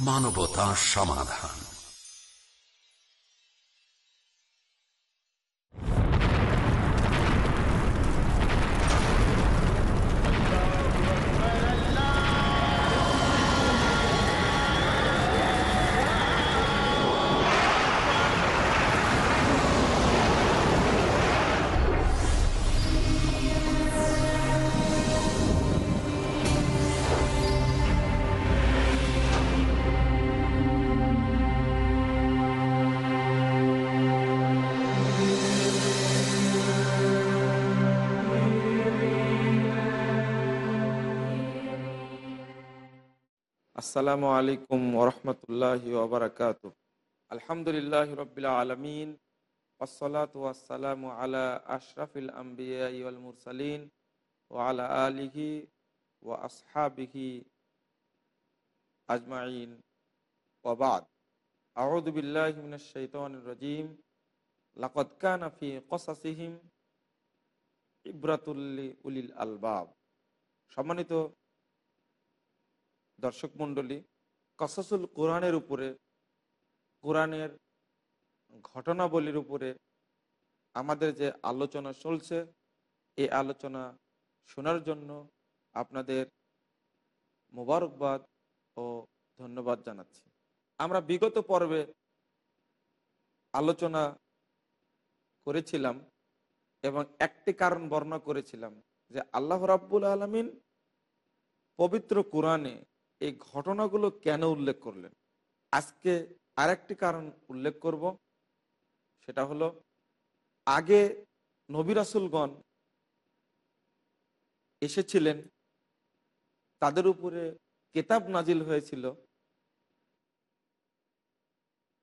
মানবতা সমাধান। আসসালামু আলাইকুম ওরহমতুল্লাহ ওবরাকাত আলহামদুলিল্লাহ রবিল আলমিন ওসলাত ওয়াসালাম আলা আশরাফিল আম্বিয়া ওয়াল মুরসালিন ও আলা আলিহি ও আসহাবিহি আজমাইন। ওবাদ আউযু বিল্লাহি মিনাশ শাইতানির রাজিম। লাকাদ কানা ফি কসাসিহিম ইব্রাতুল উলিল আলবাব। সম্মানিত দর্শক মণ্ডলী, কসাসুল কোরআনের উপরে, কোরআনের ঘটনাবলীর উপরে আমাদের যে আলোচনা চলছে, এই আলোচনা শোনার জন্য আপনাদের মোবারকবাদ ও ধন্যবাদ জানাচ্ছি। আমরা বিগত পর্বে আলোচনা করেছিলাম এবং একটি কারণ বর্ণনা করেছিলাম যে আল্লাহ রাব্বুল আলমিন পবিত্র কোরআনে এই ঘটনাগুলো কেন উল্লেখ করলেন? আজকে আরেকটি কারণ উল্লেখ করব, সেটা হলো আগে নবিরাসুলগণ এসেছিলেন, তাদের উপরে কেতাব নাজিল হয়েছিল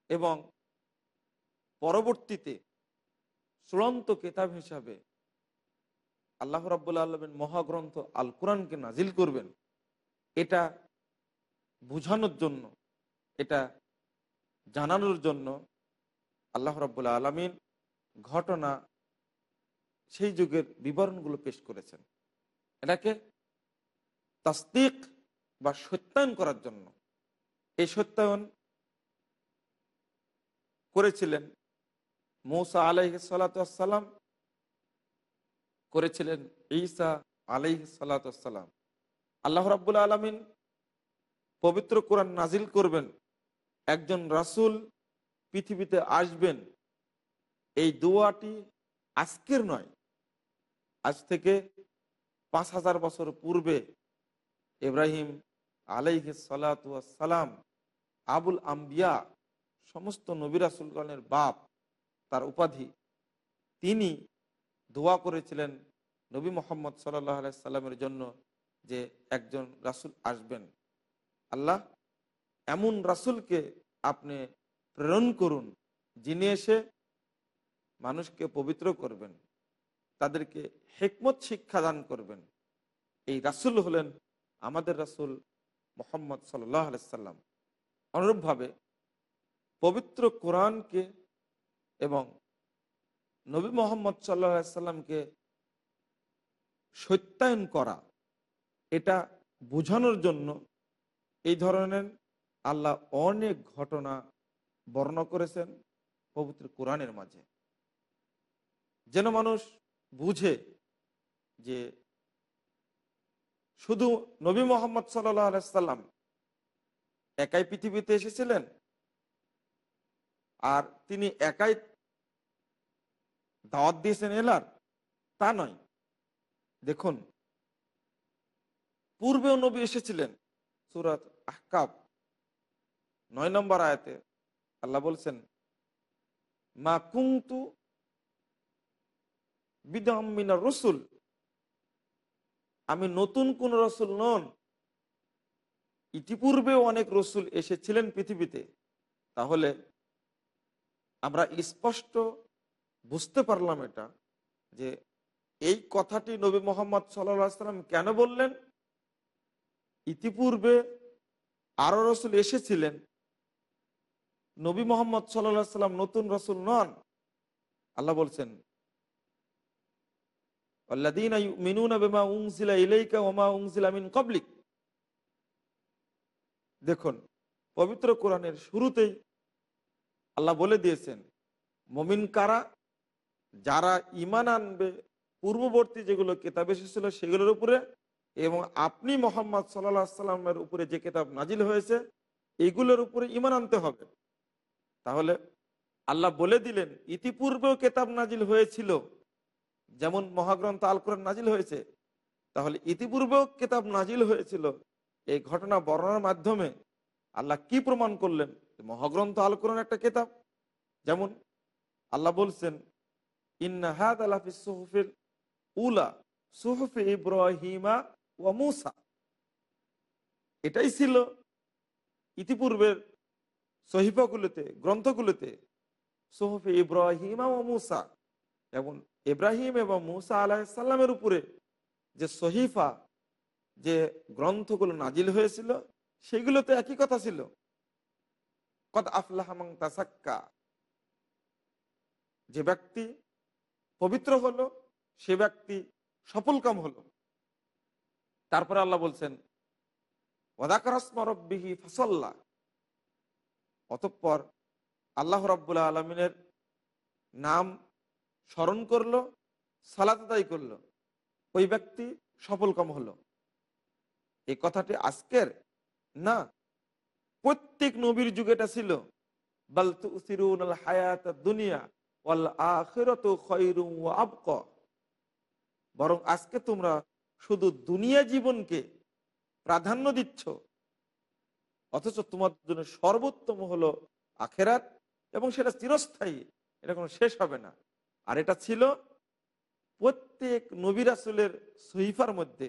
এবং পরবর্তীতে চূড়ান্ত কেতাব হিসাবে আল্লাহ রাবুল্লা আলমেন মহাগ্রন্থ আল কোরআনকে নাজিল করবেন। এটা বুঝানোর জন্য, এটা জানানোর জন্য আল্লাহ রাবুল্লা আলমিন ঘটনা সেই যুগের বিবরণগুলো পেশ করেছেন। এটাকে তাস্তিক বা সত্যায়ন করার জন্য। এই সত্যায়ন করেছিলেন মৌসা আলাইহ সালাতাম করেছিলেন ঈসা আলাইহ সালাতাম আল্লাহ রাবুল্লা আলমিন পবিত্র কোরআন নাজিল করবেন, একজন রাসুল পৃথিবীতে আসবেন, এই দোয়াটি আজকের নয়, আজ থেকে পাঁচ হাজার বছর পূর্বে ইব্রাহিম আলাইহ সালাম আবুল আম্বিয়া, সমস্ত নবী রাসুলগণের বাপ, তার উপাধি, তিনি দোয়া করেছিলেন নবী মোহাম্মদ সাল্লাহ সাল্লামের জন্য যে একজন রাসুল আসবেন। আল্লাহ এমন রাসুলকে আপনি প্রেরণ করুন, যিনি এসে মানুষকে পবিত্র করবেন, তাদেরকে হেকমত শিক্ষা দান করবেন। এই রাসুল হলেন আমাদের রাসুল মোহাম্মদ সাল্লাহ আলাইসাল্লাম অনুরূপভাবে পবিত্র কোরআনকে এবং নবী মোহাম্মদ সাল্লাহ সাল্লামকে সত্যায়ন করা, এটা বোঝানোর জন্য এই ধরনের আল্লাহ অনেক ঘটনা বর্ণনা করেছেন পবিত্র কোরআনের মাঝে। যেন মানুষ বুঝে যে শুধু নবী মোহাম্মদ সাল্লাম একাই পৃথিবীতে এসেছিলেন আর তিনি একাই দাওয়াত দিয়েছেন এলার, তা নয়। দেখুন, পূর্বেও নবী এসেছিলেন সুরাত আহকাব নয় নম্বর আয়াতে আল্লাহ বলছেন, মা কুন্তু বিদামিনা রসুল আমি নতুন কোন রসুল নন। ইতিপূর্বেও অনেক রসুল এসেছিলেন পৃথিবীতে। তাহলে আমরা স্পষ্ট বুঝতে পারলাম এটা যে এই কথাটি নবী মোহাম্মদ সাল্লাম কেন বললেন? ইতিপূর্বে আরও রসুল এসেছিলেন। নবী মোহাম্মদ সাল্লা সাল্লাম নতুন রসুল নন। আল্লাহ বলছেন দেখুন, পবিত্র কোরআনের শুরুতেই আল্লাহ বলে দিয়েছেন, মমিন কারা? যারা ইমান আনবে, পূর্ববর্তী যেগুলো কেতাব এসেছিল সেগুলোর উপরে এবং আপনি মোহাম্মদ সাল্লা সাল্লামের উপরে যে কেতাব নাজিল হয়েছে, এগুলোর উপরে ইমান আনতে হবে। তাহলে আল্লাহ বলে দিলেন, ইতিপূর্বেও কেতাব নাজিল হয়েছিল, যেমন মহাগ্রন্থ আল কোরআন নাজিল হয়েছে, তাহলে ইতিপূর্বেও কেতাব নাজিল হয়েছিল। এই ঘটনা বর্ণনার মাধ্যমে আল্লাহ কি প্রমাণ করলেন? মহাগ্রন্থ আল কোরআন একটা কেতাব। যেমন আল্লাহ বলছেন ইন্নাহাদ আলাফি সুহফিল উলা, সুহফি ইব্রাহিমা ও মুসা। এটাই ছিল ইতিপূর্বের সহিফাগুলোতে, গ্রন্থগুলোতে, সোহফি ইব্রাহিমা ও মুসা। এবং ইব্রাহিম এবং মুসা আলাহিসাল্লামের উপরে যে সহিফা, যে গ্রন্থগুলো নাজিল হয়েছিল, সেগুলোতে একই কথা ছিল। কত আফলাহামাং তাসাক্কা। যে ব্যক্তি পবিত্র হলো, সে ব্যক্তি সফলকাম হলো। তারপরে আল্লাহ বলছেন ওদাকরসমরব্বিহি ফসল্লা। অতঃপর আল্লাহ রব্বুল্লা আলমিনের নাম স্মরণ করল, সালাত আদায় করল। ওই ব্যক্তি সফলকাম হলো। এই কথাটি আজকের? না, প্রত্যেক নবীর যুগে এটা ছিল। দুনিয়া বরং আজকে তোমরা শুধু দুনিয়া জীবনকে প্রাধান্য দিচ্ছ, অথচ তোমার জন্য সর্বোত্তম হলো আখেরাত এবং সেটা চিরস্থায়ী, এটা কোনো শেষ হবে না। আর এটা ছিল প্রত্যেক নবিরাসুলের সহিফার মধ্যে।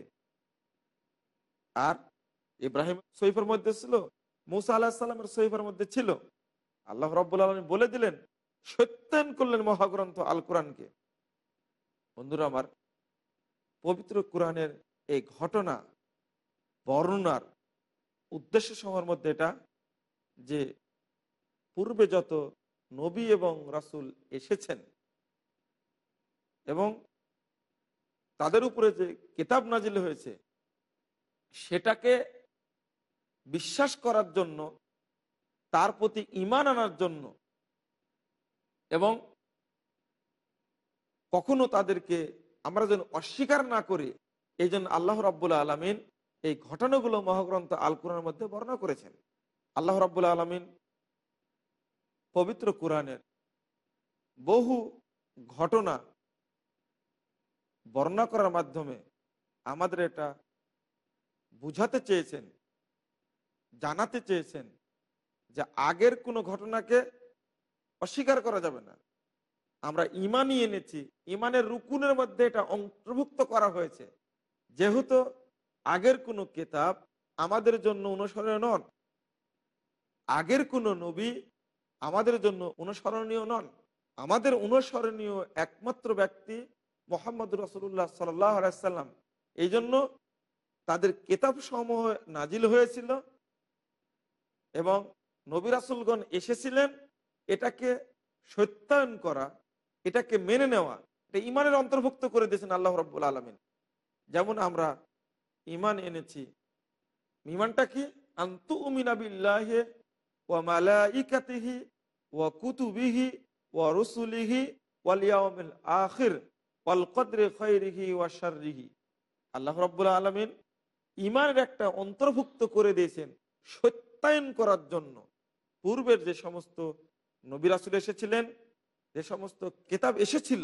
আর ইব্রাহিম সহিফার মধ্যে ছিল, মুসা আল্লাহ সাল্লামের সহিফার মধ্যে ছিল। আল্লাহ রব্বুল আলমী বলে দিলেন সত্যায়ন করলেন মহাগ্রন্থ আল কোরআনকে বন্ধুরা আমার পবিত্র কোরআনের এই ঘটনা বর্ণনার উদ্দেশ্য সময়ের মধ্যে এটা যে পূর্বে যত নবী এবং রাসুল এসেছেন এবং তাদের উপরে যে কিতাব নাজিল হয়েছে, সেটাকে বিশ্বাস করার জন্য, তার প্রতি ইমান আনার জন্য এবং কখনো তাদেরকে আমরা যেন অস্বীকার না করি, এই জন্য আল্লাহ রাবুল্লাহ আলমিন এই ঘটনাগুলো মহাগ্রন্থ আল কোরআনের মধ্যে বর্ণনা করেছেন। আল্লাহ রাবুল্লাহ আলমিন পবিত্র কোরআনের বহু ঘটনা বর্ণনা করার মাধ্যমে আমাদের এটা বুঝাতে চেয়েছেন, জানাতে চেয়েছেন যে আগের কোনো ঘটনাকে অস্বীকার করা যাবে না। আমরা ইমানই এনেছি, ইমানের রুকুনের মধ্যে এটা অন্তর্ভুক্ত করা হয়েছে। যেহেতু আগের কোনো কেতাব আমাদের জন্য অনুসরণীয় নন, আগের কোনো নবী আমাদের জন্য অনুসরণীয় নন, আমাদের অনুসরণীয় একমাত্র ব্যক্তি মোহাম্মদ রসুল্লাহ সাল্লাম এই জন্য তাদের কেতাব সমূহ নাজিল হয়েছিল এবং নবী রাসুলগণ এসেছিলেন এটাকে সত্যায়ন করা এটাকে মেনে নেওয়া, এটা ইমানের অন্তর্ভুক্ত করে দিয়েছেন আল্লাহ রব্বুল আলমিন। যেমন আমরা ইমান এনেছি ইমানটা কি? আন্তু উমিনাবিল্লাহে ও মালাইকাতিহি ও কুতুবিহি ও রসুলিহি ওয়ালিয়াউমিল আখির ওয়াল কদরে খৈরিহি ওয়া শাররিহি। আল্লাহ রব্বুল আলমিন ইমানের একটা অন্তর্ভুক্ত করে দিয়েছেন সত্যায়ন করার জন্য। পূর্বের যে সমস্ত নবিরাসুল এসেছিলেন যে সমস্ত কেতাব এসেছিল,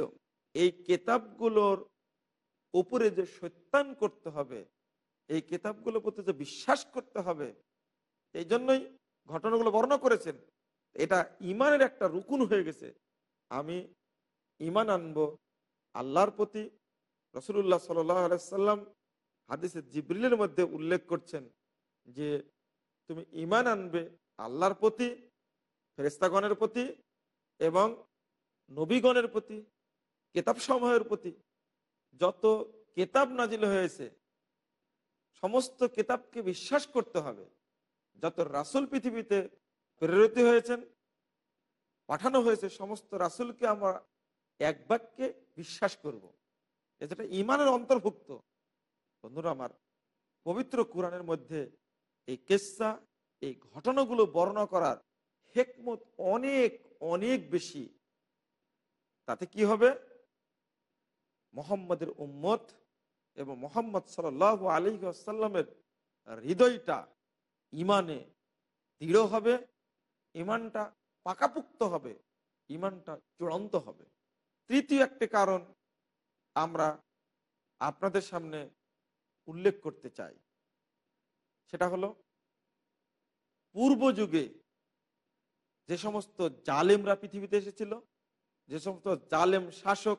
এই কেতাবগুলোর উপরে যে সত্যান করতে হবে, এই কেতাবগুলোর প্রতি যে বিশ্বাস করতে হবে, এই জন্যই ঘটনাগুলো বর্ণনা করেছেন। এটা ইমানের একটা রুকুন হয়ে গেছে। আমি ইমান আনব আল্লাহর প্রতি। রসুল্লাহ সাল্লাম হাদিসে জিব্রিলের মধ্যে উল্লেখ করছেন যে, তুমি ইমান আনবে আল্লাহর প্রতি ফেরেস্তাগণের প্রতি এবং নবীগণের প্রতি কেতাব সমূহের প্রতি যত কেতাব নাজিল হয়েছে, সমস্ত কেতাবকে বিশ্বাস করতে হবে। যত রাসুল পৃথিবীতে প্রেরিত হয়েছেন, পাঠানো হয়েছে, সমস্ত রাসুলকে আমরা এক বাক্যে বিশ্বাস করব। যেটা ইমানের অন্তর্ভুক্ত। বন্ধুরা আমার, পবিত্র কোরআনের মধ্যে এই কেসা, এই ঘটনাগুলো বর্ণনা করার হেকমত অনেক অনেক বেশি। তাতে কি হবে? মোহাম্মদের উম্মত এবং মোহাম্মদ সাল আলী আসাল্লামের হৃদয়টা ইমানে দৃঢ় হবে ইমানটা পাকাপুক্ত হবে ইমানটা চূড়ান্ত হবে। তৃতীয় একটি কারণ আমরা আপনাদের সামনে উল্লেখ করতে চাই। সেটা হলো পূর্ব যুগে যে সমস্ত জালেমরা পৃথিবীতে এসেছিল যে সমস্ত জালেম শাসক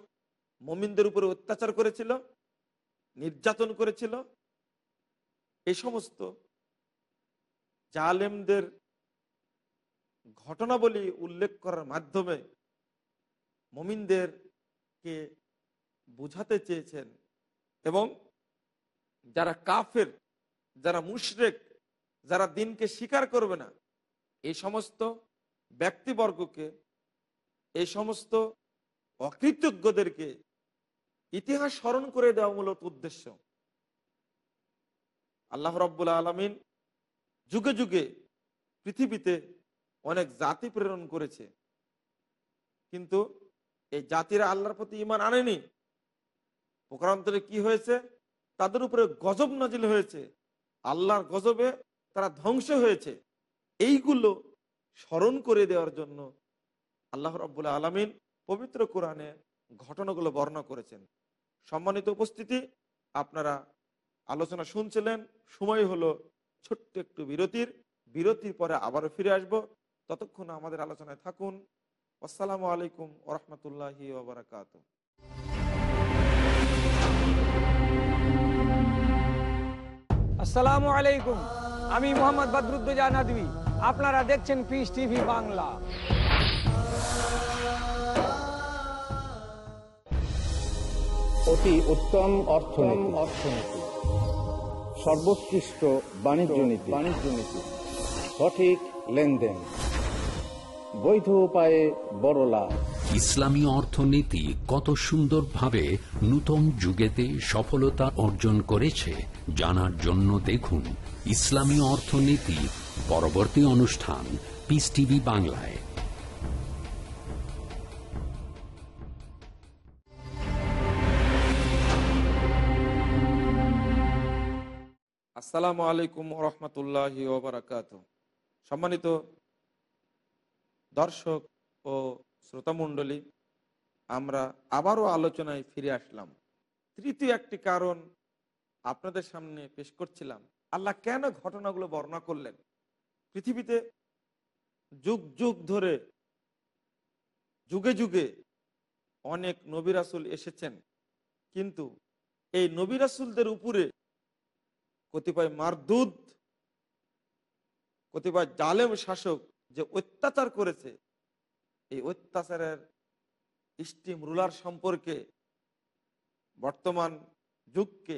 মমিনদের উপরে অত্যাচার করেছিল, নির্যাতন করেছিল এই সমস্ত জালেমদের ঘটনাবলী উল্লেখ করার মাধ্যমে মমিনদেরকে বুঝাতে চেয়েছেন এবং যারা কাফের, যারা মুশরেক, যারা দিনকে স্বীকার করবে না এই সমস্ত ব্যক্তিবর্গকে এই সমস্ত অকৃতজ্ঞদেরকে ইতিহাস স্মরণ করে দেওয়া মূলত উদ্দেশ্য। আল্লাহ রব্বুল আলমিন যুগে যুগে পৃথিবীতে অনেক জাতি প্রেরণ করেছে। কিন্তু এই জাতিরা আল্লাহর প্রতি ইমান আনেনি। প্রকারান্তরে কি হয়েছে? তাদের উপরে গজব নাজিল হয়েছে। আল্লাহর গজবে তারা ধ্বংস হয়েছে। এইগুলো স্মরণ করে দেওয়ার জন্য আল্লাহ রব্বুল আলমিন পবিত্র কোরআনে ঘটনাগুলো বর্ণনা করেছেন। সম্মানিত উপস্থিতি, আপনারা আলোচনা শুনছিলেন, সময় হলো ছোট্ট একটু বিরতির। বিরতির পরে আবারও ফিরে আসব। ততক্ষণ আমাদের আলোচনায় থাকুন। আসসালামু আলাইকুম ওরহমতুল্লাহি ওবরাকাত আসসালামু আলাইকুম। আমি মোহাম্মদ বদরুদ্দোজা নদী আপনারা দেখছেন পিস টিভি বাংলা। অতি উত্তম অর্থনীতি। অর্থনীতি সর্বোৎকৃষ্ট বাণিজ্য নীতি। বাণিজ্য নীতি সঠিক লেনদেন। বৈধ উপায়ে বড় লাভ। ইসলামী অর্থনীতি কত সুন্দরভাবে নূতন যুগেতে সফলতা অর্জন করেছে, জানার জন্য দেখুন ইসলামী অর্থনীতি পরবর্তী অনুষ্ঠান পিস টিভি বাংলায়। আসসালামু আলাইকুম রহমতুল্লাহি ওবরাকাত সম্মানিত দর্শক ও শ্রোতামণ্ডলী, আমরা আবারও আলোচনায় ফিরে আসলাম। তৃতীয় একটি কারণ আপনাদের সামনে পেশ করছিলাম, আল্লাহ কেন ঘটনাগুলো বর্ণনা করলেন? পৃথিবীতে যুগ যুগ ধরে, যুগে যুগে অনেক নবিরাসুল এসেছেন। কিন্তু এই নবিরাসুলদের উপরে কতিপয় মারদুদ কতিপয় জালেম শাসক যে অত্যাচার করেছে, এই অত্যাচারের স্টিম রুলার সম্পর্কে বর্তমান যুগকে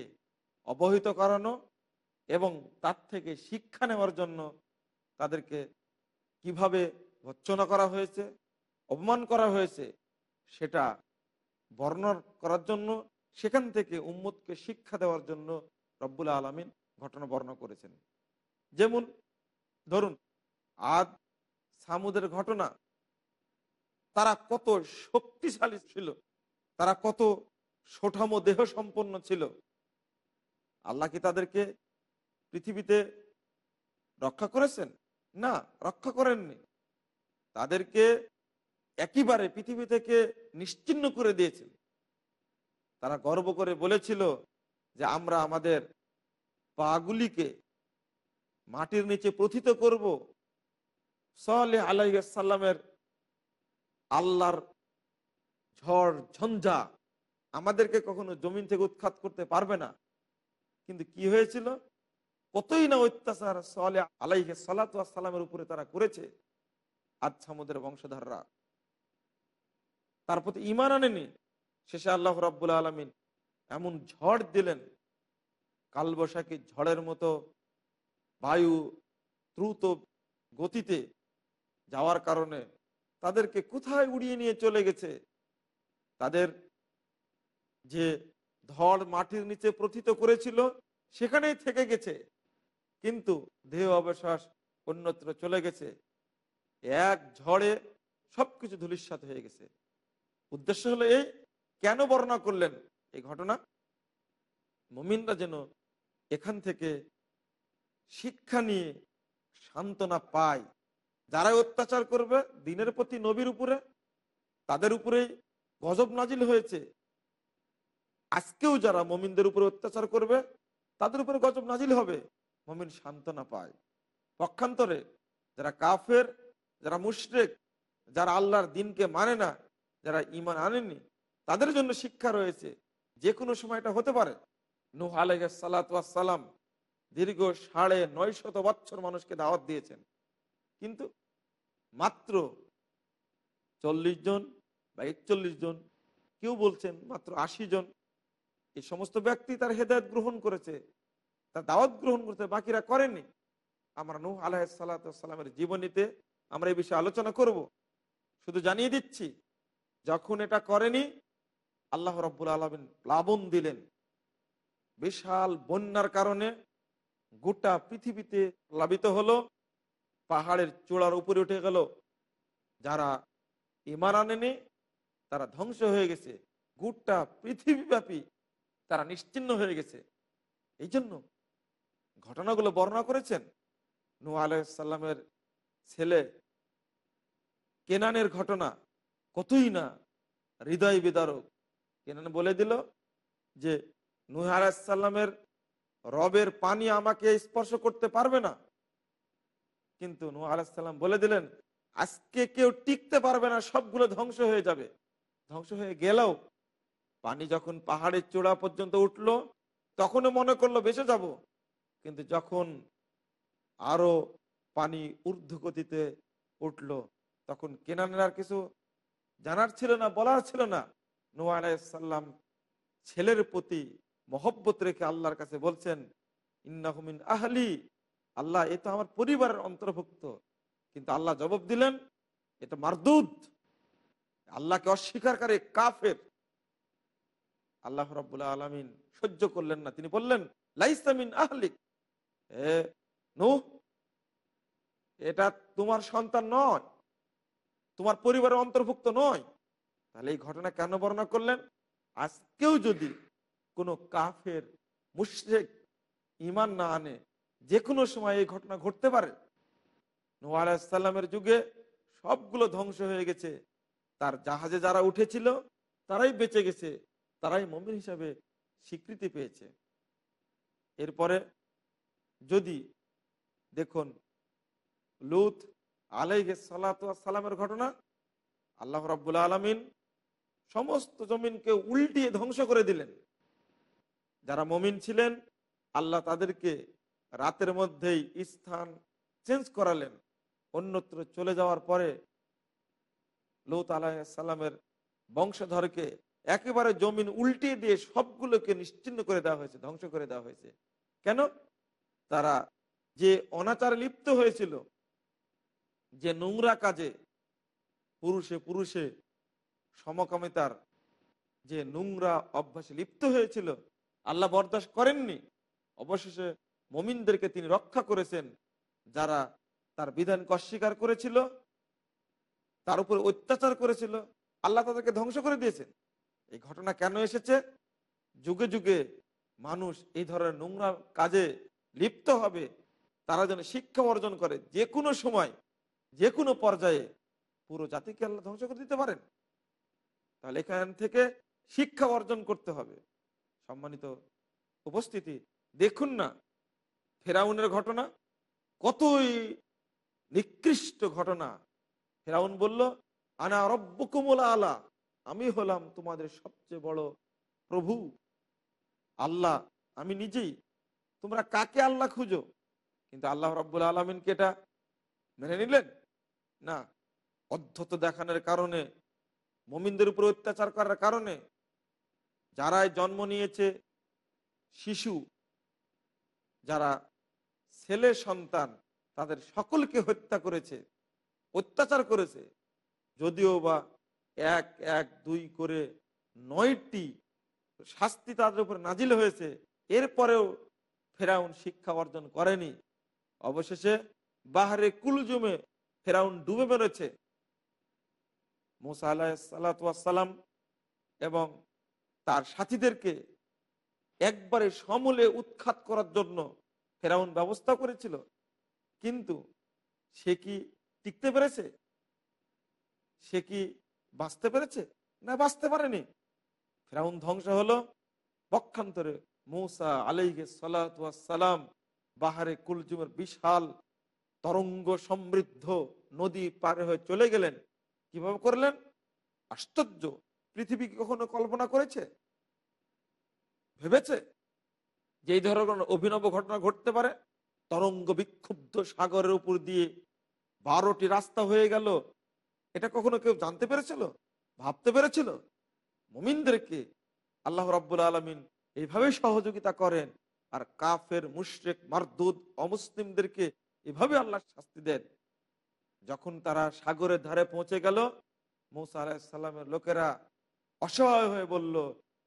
অবহিত করানো এবং তার থেকে শিক্ষা নেওয়ার জন্য তাদেরকে কীভাবে ভৎসনা করা হয়েছে, অপমান করা হয়েছে, সেটা বর্ণনা করার জন্য, সেখান থেকে উম্মতকে শিক্ষা দেওয়ার জন্য রব্বুল আলমিন ঘটনা বর্ণনা করেছেন। যেমন, ধরুন আদ সামুদের ঘটনা, তারা কত শক্তিশালী ছিল, তারা কত সোঠাম দেহ সম্পন্ন ছিল। আল্লাহ কি তাদেরকে পৃথিবীতে রক্ষা করেছেন? না, রক্ষা করেননি। তাদেরকে একেবারে পৃথিবী থেকে নিশ্চিন্ন করে দিয়েছেন। তারা গর্ব করে বলেছিল যে, আমরা আমাদের পাগুলিকে মাটির নিচে প্রথিত করব। সালে আলাইসাল্লামের আল্লাহর ঝড়, ঝঞ্ঝা আমাদেরকে কখনো জমিন থেকে উৎখাত করতে পারবে না। কিন্তু কি হয়েছিল? কতই না অত্যাচার সালে আলাইহে সালাতামের উপরে তারা করেছে। আজ সামুদের বংশধাররা। তার প্রতি ইমান আনেনি। শেষে আল্লাহ রাব্বুল আলমিন এমন ঝড় দিলেন কালবৈশাখী ঝড়ের মতো বায়ু দ্রুত গতিতে যাওয়ার কারণে তাদেরকে কোথায় উড়িয়ে নিয়ে চলে গেছে? তাদের যে ধড় মাটির নিচে প্রথিত করেছিল, সেখানেই থেকে গেছে। কিন্তু দেহ অবশ্বাস অন্যত্র চলে গেছে। এক ঝড়ে সবকিছু ধুলিস্বাত হয়ে গেছে। উদ্দেশ্য হলো এই, কেন বর্ণনা করলেন এই ঘটনা? মুমিনরা যেন এখান থেকে শিক্ষা নিয়ে সান্ত্বনা পায়। যারা অত্যাচার করবে, দিনের প্রতি নবীর উপরে, তাদের উপরেই গজব নাজিল হয়েছে। আজকেও যারা মমিনদের উপরে অত্যাচার করবে, তাদের উপরে গজব নাজিল হবে। মমিন সান্ত্বনা পায়। পক্ষান্তরে যারা কাফের, যারা মুশরেক, যারা আল্লাহর দিনকে মানে না, যারা ইমান আনেনি তাদের জন্য শিক্ষা রয়েছে। যে কোনো সময় এটা হতে পারে। নুহ আলহ সালাম দীর্ঘ সাড়ে নয় শত বছর মানুষকে দাওয়াত দিয়েছেন। কিন্তু মাত্র চল্লিশ জন বা একচল্লিশ জন, কেউ বলছেন মাত্র আশি জন এই সমস্ত ব্যক্তি তার হেদায়ত গ্রহণ করেছে, তার দাওয়াত গ্রহণ করতে বাকিরা করেনি আমরা নূহ আলাহ সাল্লামের জীবনীতে আমরা এই বিষয়ে আলোচনা করব। শুধু জানিয়ে দিচ্ছি, যখন এটা করেনি, আল্লাহ রব্বুল আলমিন প্লাবন দিলেন। বিশাল বন্যার কারণে গোটা পৃথিবীতে প্লাবিত হলো, পাহাড়ের চূড়ার উপরে উঠে গেল। যারা ইমান আনেনি, তারা ধ্বংস হয়ে গেছে। গোটা পৃথিবীব্যাপী তারা নিশ্চিন্ন হয়ে গেছে। এই জন্য ঘটনাগুলো বর্ণনা করেছেন নু আলাইসাল্লামের ছেলে। কেনানের ঘটনা কতই না হৃদয় বিদারক। কেনান বলে দিল যে নুহ রবের পানি আমাকে স্পর্শ করতে পারবে না। কিন্তু নু আলাইসাল্লাম বলে দিলেন, আজকে কেউ টিকতে পারবে না, সবগুলো ধ্বংস হয়ে যাবে। ধ্বংস হয়ে গেলেও পানি যখন পাহাড়ের চূড়া পর্যন্ত উঠল, তখনও মনে করল বেঁচে যাব। কিন্তু যখন আরও পানি ঊর্ধ্বগতিতে উঠল, তখন কেনানের আর কিছু জানার ছিল না, বলার ছিল না। নোয়া ছেলের প্রতি মহব্বত রেখে আল্লাহর কাছে বলছেন ইন্নাহমিন আহলি। আল্লাহ, এ তো আমার পরিবারের অন্তর্ভুক্ত। কিন্তু আল্লাহ জবাব দিলেন, এটা মারদুদ। আল্লাহকে অস্বীকার করে কাফের। আল্লাহ রব্বুল্লাহ আলমিন সহ্য করলেন না। তিনি বললেন লাইসামিন আহলিক। এ নূহ, এটা তোমার সন্তান নয়, তোমার পরিবারের অন্তর্ভুক্ত নয়। তাহলে এই ঘটনা কেন বর্ণনা করলেন? আজকেও যদি কোনো কাফের, মুশ্রেক ইমান না আনে যে কোনো সময় এই ঘটনা ঘটতে পারে। নোয়া আলাহিসাল্লামের যুগে সবগুলো ধ্বংস হয়ে গেছে। তার জাহাজে যারা উঠেছিল, তারাই বেঁচে গেছে, তারাই মমিন হিসাবে স্বীকৃতি পেয়েছে। এরপরে যদি দেখুন লুত আলাইহে সালামের ঘটনা, আল্লাহ রাবুল আলমিন সমস্ত জমিনকে উল্টিয়ে ধ্বংস করে দিলেন। যারা মমিন ছিলেন, আল্লাহ তাদেরকে রাতের মধ্যেই স্থান চেঞ্জ করালেন। অন্যত্র চলে যাওয়ার পরে লৌত আলাহিসাল্লামের বংশধরকে একেবারে জমিন উল্টিয়ে দিয়ে সবগুলোকে নিশ্চিন্ন করে দেওয়া হয়েছে, ধ্বংস করে দেওয়া হয়েছে। কেন? তারা যে অনাচারে লিপ্ত হয়েছিল, যে নোংরা কাজে পুরুষে পুরুষে সমকামিতার যে নোংরা অভ্যাসে লিপ্ত হয়েছিল আল্লাহ বরদাস্ত করেননি। অবশেষে মমিনদেরকে তিনি রক্ষা করেছেন, যারা তার বিধানকে অস্বীকার করেছিল, তার উপর অত্যাচার করেছিল। আল্লাহ তাদেরকে ধ্বংস করে দিয়েছেন। এই ঘটনা কেন এসেছে? যুগে যুগে মানুষ এই ধরনের নোংরা কাজে লিপ্ত হবে, তারা যেন শিক্ষা অর্জন করে। যে কোনো সময়, যে কোনো পর্যায়ে পুরো জাতিকে আল্লাহ ধ্বংস করে দিতে পারেন। তাহলে এখান থেকে শিক্ষা অর্জন করতে হবে। সম্মানিত উপস্থিতি, দেখুন না ফেরাউনের ঘটনা, কতই নিকৃষ্ট ঘটনা। ফেরাউন বলল, আনা রব্বকুমুল আলা, আমি হলাম তোমাদের সবচেয়ে বড় প্রভু। আল্লাহ, আমি নিজেই। তোমরা কাকে আল্লাহ খুঁজো? কিন্তু আল্লাহ রব্বুল আলমিনকে এটা মেনে নিলেন? না। অধ্যত দেখানোর কারণে, মমিনদের উপর অত্যাচার করার কারণে যারাই জন্ম নিয়েছে, শিশু, যারা ছেলে সন্তান, তাদের সকলকে হত্যা করেছে, অত্যাচার করেছে। যদিও বা এক এক, দুই করে নয়টি শাস্তি তাদের উপর নাজিল হয়েছে, এরপরেও ফেরাউন শিক্ষা অর্জন করেনি। অবশেষে বাহারে কুলজুমে ফেরাউন ডুবে মেরেছে। মুসা আলাহিসাল্লাম এবং তার সাথীদেরকে একবারে সমূলে উৎখাত করার জন্য ফেরাউন ব্যবস্থা করেছিল। কিন্তু সে কি টিকতে পেরেছে? সে কি বাঁচতে পেরেছে? না, বাঁচতে পারেনি। ফেরাউন ধ্বংস হলো। পক্ষান্তরে মৌসা আলাইকে সালাম বাহারে কুলজুমের বিশাল তরঙ্গ সমৃদ্ধ নদী পারে হয়ে চলে গেলেন। কীভাবে করলেন? আশ্চর্য! পৃথিবী কখনো কল্পনা করেছে? ভেবেছে? যে এই ধরনের অভিনব ঘটনা ঘটতে পারে? তরঙ্গ বিক্ষুব্ধ সাগরের উপর দিয়ে বারোটি রাস্তা হয়ে গেল। এটা কখনো কেউ জানতে পেরেছিল? ভাবতে পেরেছিল? মুমিনদেরকে আল্লাহ রাব্বুল আলমিন এইভাবে সহযোগিতা করেন আর কাফের, মুশরেক মারদুদ অমুসলিমদেরকে এভাবে আল্লাহ শাস্তি দেন। যখন তারা সাগরের ধারে পৌঁছে গেল, মৌসা আলাহিসাল্লামের লোকেরা অসহায় হয়ে বলল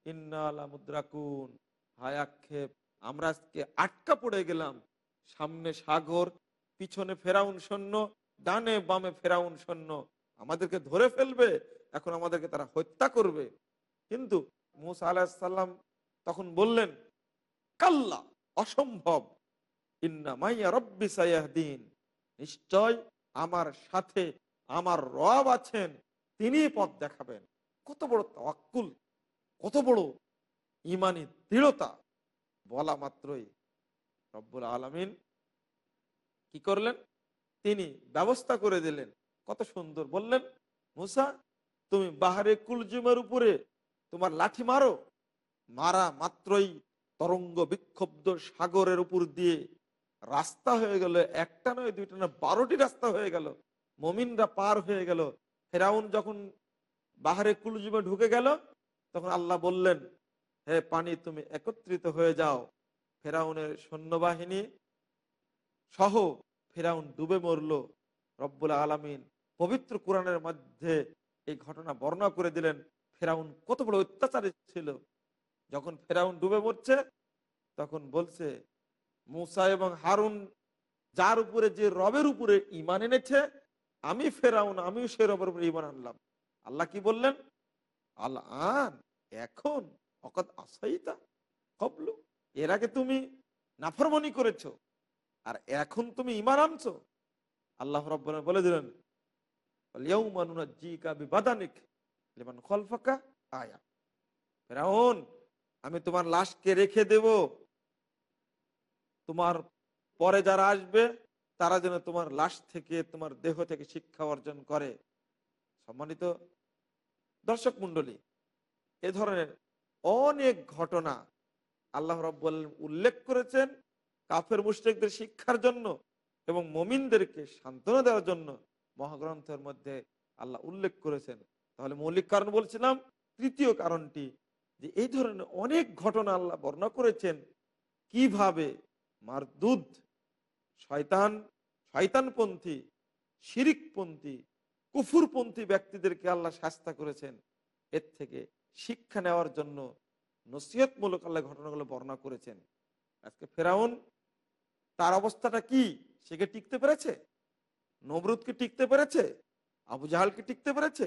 ইন্না আলা মুদ্রাকুন। হায় আক্ষেপ, আমরা আজকে আটকা পড়ে গেলাম। সামনে সাগর, পিছনে ফেরাউন সৈন্য, ডানে বামে ফেরাউন সৈন্য। আমাদেরকে ধরে ফেলবে, এখন আমাদেরকে তারা হত্যা করবে। কিন্তু মুসা আলাহিসাল্লাম তখন বললেন, কাল্লা, অসম্ভব। ইন্না মাইয়া রব্বি সায়াহদিন। নিশ্চয় আমার সাথে আমার রব আছেন তিনি পথ দেখাবেন। কত বড় তাওয়াক্কুল, কত বড় ইমানি দৃঢ়তা। বলা মাত্রই রব্বুল আলমিন কি করলেন? তিনি ব্যবস্থা করে দিলেন। কত সুন্দর বললেন, মুসা, তুমি বাহারে কুলজুমের উপরে তোমার লাঠি মারো। মারা মাত্রই তরঙ্গ বিক্ষুব্ধ সাগরের উপর দিয়ে রাস্তা হয়ে গেল। একটা নয়, দুইটা নয়, বারোটি রাস্তা হয়ে গেল। মমিনরা পার হয়ে গেল। ফেরাউন যখন বাহারে কুলজুমে ঢুকে গেল। তখন আল্লাহ বললেন, হে পানি, তুমি একত্রিত হয়ে যাও। ফেরাউনের সৈন্যবাহিনী সহ ফেরাউন ডুবে মরল। রব্বুল আলমিন পবিত্র কোরআনের মধ্যে এই ঘটনা বর্ণনা করে দিলেন। ফেরাউন কত বড় অত্যাচারী ছিল। যখন ফেরাউন ডুবে মরছে, তখন বলছে, মুসা এবং হারুন যার উপরে যে রবের উপরে ইমান এনেছে, আমি ফেরাউন, আমিও সে রবের উপরে ইমান আনলাম। আল্লাহ কি বললেন? আল আন এখন, অকত আসাইতা কবলু এর আগে তুমি নাফরমনি করেছ, আর এখন তুমি ইমান আনছো। আল্লাহ রব বলে দিলেন আমি তোমার লাশকে রেখে দেব। তোমার পরে যারা আসবে, তারা যেন তোমার লাশ থেকে, তোমার দেহ থেকে শিক্ষা অর্জন করে। সম্মানিত দর্শক মন্ডলী এ ধরনের অনেক ঘটনা আল্লাহ রব উল্লেখ করেছেন কাফের মুশ্রিকদের শিক্ষার জন্য এবং মমিনদেরকে সান্ত্বনা দেওয়ার জন্য মহাগ্রন্থের মধ্যে আল্লাহ উল্লেখ করেছেন। তাহলে মৌলিক কারণ বলছিলাম। তৃতীয় কারণটি যে এই ধরনের অনেক ঘটনা আল্লাহ বর্ণনা করেছেন কীভাবে মারদুদ, শয়তান, শয়তানপন্থী, শিরিকপন্থী কুফুরপন্থী ব্যক্তিদেরকে আল্লাহ শাস্তা করেছেন। এর থেকে শিক্ষা নেওয়ার জন্য নসিহতমূলক আল্লাহ ঘটনাগুলো বর্ণনা করেছেন। আজকে ফেরাউন তার অবস্থাটা কি? সে কি টিকতে পেরেছে? নবরুদ কি টিকতে পেরেছে? আবু জাহাল কি টিকতে পেরেছে?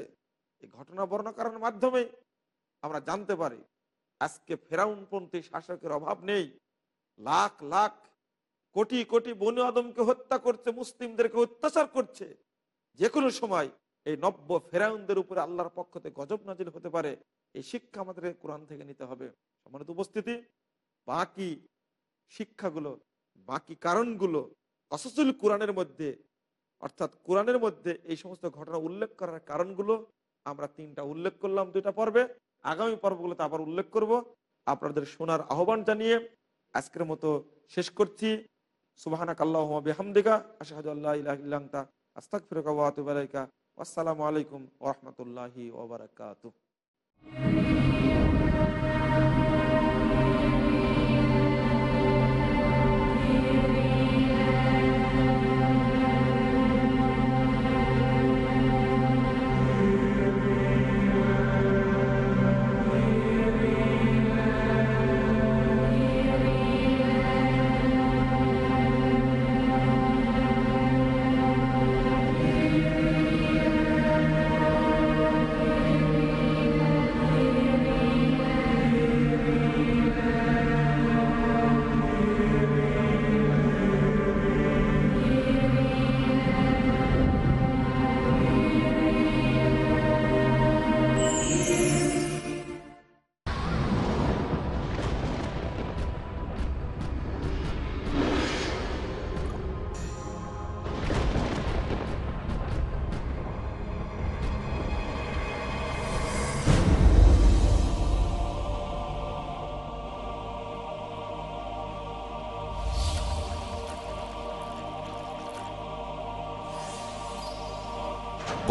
এই ঘটনা বর্ণনা করার মাধ্যমে আমরা জানতে পারি, আজকে ফেরাউনপন্থী শাসকের অভাব নেই। লাখ লাখ, কোটি কোটি বনু আদমকে হত্যা করছে, মুসলিমদেরকে অত্যাচার করছে। যে কোনো সময় এই নব্য ফেরাউনদের উপরে আল্লাহর পক্ষ থেকে গজব নাজিল হতে পারে, এই শিক্ষা আমাদের কোরআন থেকে নিতে হবে। সম্মানিত উপস্থিতি, বাকি শিক্ষাগুলো, বাকি কারণগুলো অসচল কোরআনের মধ্যে, অর্থাৎ কোরআনের মধ্যে এই সমস্ত ঘটনা উল্লেখ করার কারণগুলো আমরা তিনটা উল্লেখ করলাম দুইটা পর্বে। আগামী পর্বগুলোতে আবার উল্লেখ করব। আপনাদের শোনার আহ্বান জানিয়ে আজকের মতো শেষ করছি। সুবাহানা কাল্লাহ বিহামদিকা, আশাহাদু আল্লাহ ইলাহিল্লাংতা আস্তাক ফিরকা ওয়াতুবালাইকা আসসালামু আলাইকুম ওরহমতুল্লাহি ওবরাকাতুহ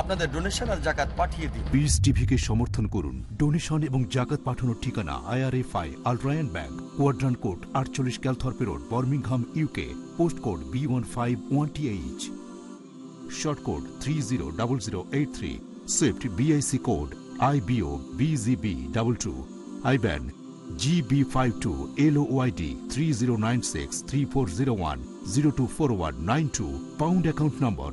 আপনাদের ডোনেশন আর জাকাত পাঠিয়ে দিন। পিস টিভিকে সমর্থন করুন। ডোনেশন এবং জাকাত পাঠানোর ঠিকানা আইআরএফআই আলট্রায়ন ব্যাংক কোয়াড্রান কোড আটচল্লিশ Calthorpe road Birmingham UK post code B one five one T H sort code three zero double zero eight three swift BIC code I BO BGB double two IBAN GB five two L YD three zero nine six three four zero one zero two four one nine two pound account number